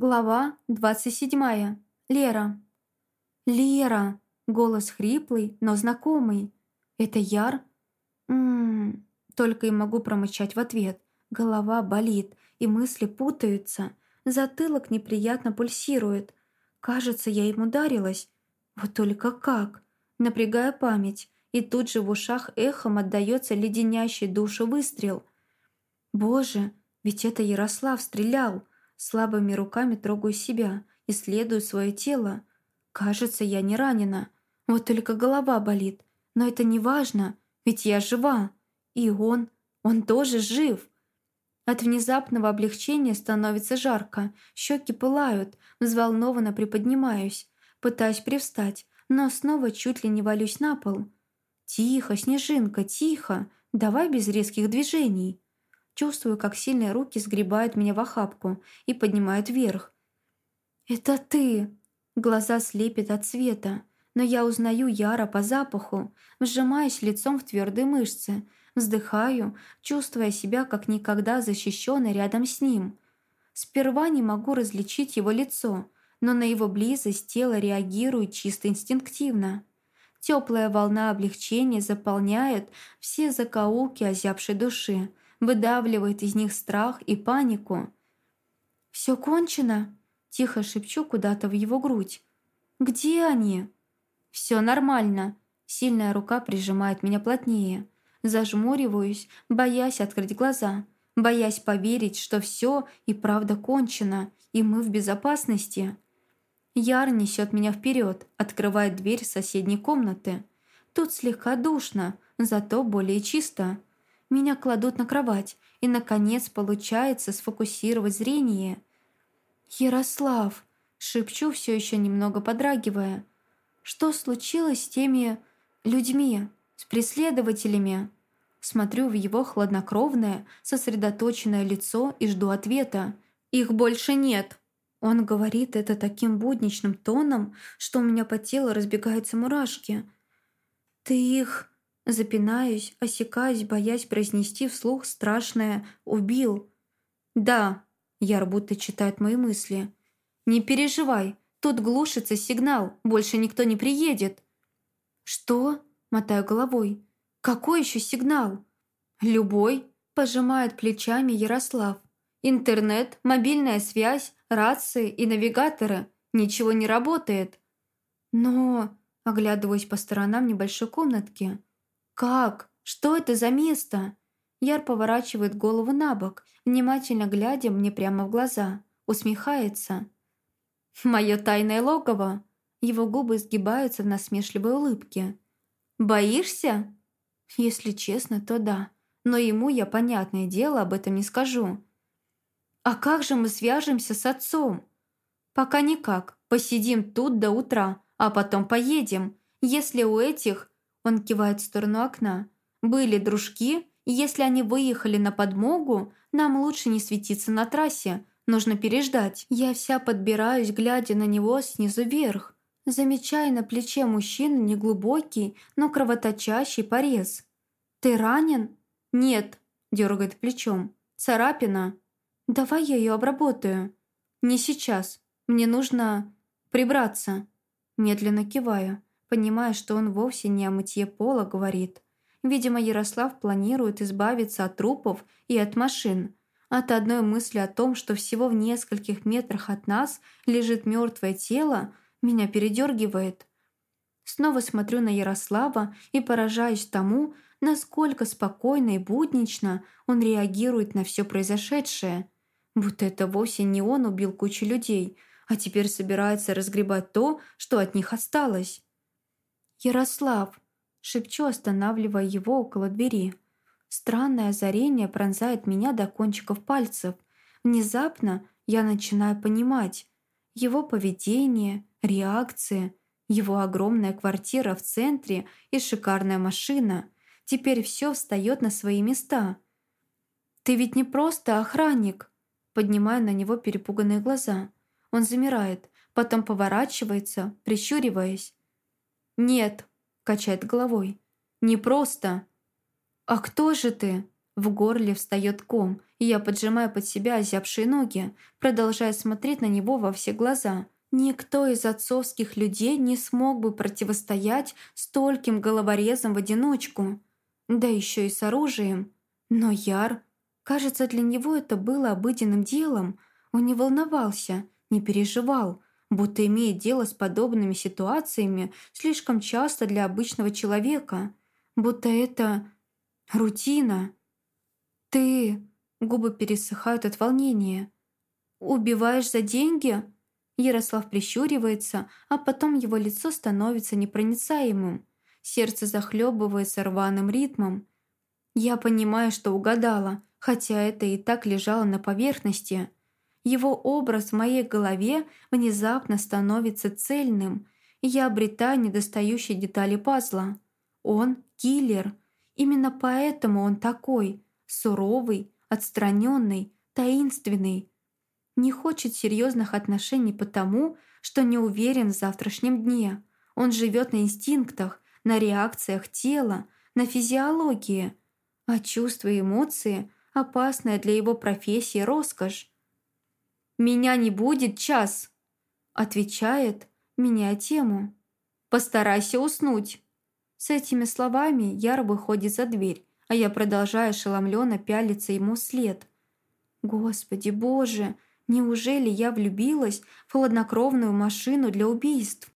Глава 27. Лера. «Лера!» Голос хриплый, но знакомый. «Это Яр?» «Ммм...» Только и могу промычать в ответ. Голова болит, и мысли путаются. Затылок неприятно пульсирует. Кажется, я им ударилась. Вот только как? Напрягая память, и тут же в ушах эхом отдается леденящий душу выстрел. «Боже, ведь это Ярослав стрелял!» Слабыми руками трогаю себя, исследую свое тело. Кажется, я не ранена. Вот только голова болит. Но это не важно, ведь я жива. И он, он тоже жив. От внезапного облегчения становится жарко, щеки пылают, взволнованно приподнимаюсь, пытаюсь привстать, но снова чуть ли не валюсь на пол. «Тихо, Снежинка, тихо, давай без резких движений». Чувствую, как сильные руки сгребают меня в охапку и поднимают вверх. «Это ты!» Глаза слепят от света, но я узнаю Яра по запаху, вжимаясь лицом в твердые мышцы, вздыхаю, чувствуя себя как никогда защищенной рядом с ним. Сперва не могу различить его лицо, но на его близость тело реагирует чисто инстинктивно. Теплая волна облегчения заполняет все закоулки озябшей души, выдавливает из них страх и панику. «Все кончено?» – тихо шепчу куда-то в его грудь. «Где они?» «Все нормально». Сильная рука прижимает меня плотнее. Зажмуриваюсь, боясь открыть глаза, боясь поверить, что все и правда кончено, и мы в безопасности. Яр несет меня вперед, открывает дверь соседней комнаты. Тут слегка душно, зато более чисто. Меня кладут на кровать, и, наконец, получается сфокусировать зрение. «Ярослав!» — шепчу, все еще немного подрагивая. «Что случилось с теми людьми, с преследователями?» Смотрю в его хладнокровное, сосредоточенное лицо и жду ответа. «Их больше нет!» Он говорит это таким будничным тоном, что у меня по телу разбегаются мурашки. «Ты их...» Запинаюсь, осекаюсь, боясь произнести вслух страшное «убил». «Да», — Яр будто читает мои мысли. «Не переживай, тут глушится сигнал, больше никто не приедет». «Что?» — мотаю головой. «Какой еще сигнал?» «Любой», — пожимает плечами Ярослав. «Интернет, мобильная связь, рации и навигаторы. Ничего не работает». «Но...» — оглядываюсь по сторонам небольшой комнатки. «Как? Что это за место?» Яр поворачивает голову на бок, внимательно глядя мне прямо в глаза. Усмехается. «Мое тайное логово!» Его губы сгибаются в насмешливой улыбке. «Боишься?» Если честно, то да. Но ему я, понятное дело, об этом не скажу. «А как же мы свяжемся с отцом?» «Пока никак. Посидим тут до утра, а потом поедем. Если у этих он кивает в сторону окна. «Были дружки, и если они выехали на подмогу, нам лучше не светиться на трассе. Нужно переждать». Я вся подбираюсь, глядя на него снизу вверх. Замечая на плече мужчины неглубокий, но кровоточащий порез. «Ты ранен?» «Нет», – дергает плечом. «Царапина?» «Давай я ее обработаю». «Не сейчас. Мне нужно прибраться». Медленно киваю понимая, что он вовсе не о мытье пола говорит. Видимо, Ярослав планирует избавиться от трупов и от машин. От одной мысли о том, что всего в нескольких метрах от нас лежит мертвое тело, меня передергивает. Снова смотрю на Ярослава и поражаюсь тому, насколько спокойно и буднично он реагирует на все произошедшее. Будто это вовсе не он убил кучу людей, а теперь собирается разгребать то, что от них осталось. «Ярослав!» – шепчу, останавливая его около двери. Странное озарение пронзает меня до кончиков пальцев. Внезапно я начинаю понимать. Его поведение, реакция, его огромная квартира в центре и шикарная машина. Теперь все встает на свои места. «Ты ведь не просто охранник!» Поднимаю на него перепуганные глаза. Он замирает, потом поворачивается, прищуриваясь. «Нет», — качает головой. «Не просто». «А кто же ты?» В горле встает ком, и я поджимаю под себя озябшие ноги, продолжая смотреть на него во все глаза. Никто из отцовских людей не смог бы противостоять стольким головорезам в одиночку. Да еще и с оружием. Но Яр... Кажется, для него это было обыденным делом. Он не волновался, не переживал, будто имеет дело с подобными ситуациями слишком часто для обычного человека. Будто это рутина. «Ты...» — губы пересыхают от волнения. «Убиваешь за деньги?» Ярослав прищуривается, а потом его лицо становится непроницаемым. Сердце захлебывается рваным ритмом. Я понимаю, что угадала, хотя это и так лежало на поверхности. Его образ в моей голове внезапно становится цельным, я обретаю недостающие детали пазла. Он – киллер. Именно поэтому он такой – суровый, отстраненный, таинственный. Не хочет серьезных отношений потому, что не уверен в завтрашнем дне. Он живет на инстинктах, на реакциях тела, на физиологии. А чувства и эмоции – опасная для его профессии роскошь. «Меня не будет час», – отвечает, меняя тему. «Постарайся уснуть». С этими словами Яр выходит за дверь, а я продолжаю ошеломленно пялиться ему вслед. «Господи, Боже, неужели я влюбилась в хладнокровную машину для убийств?»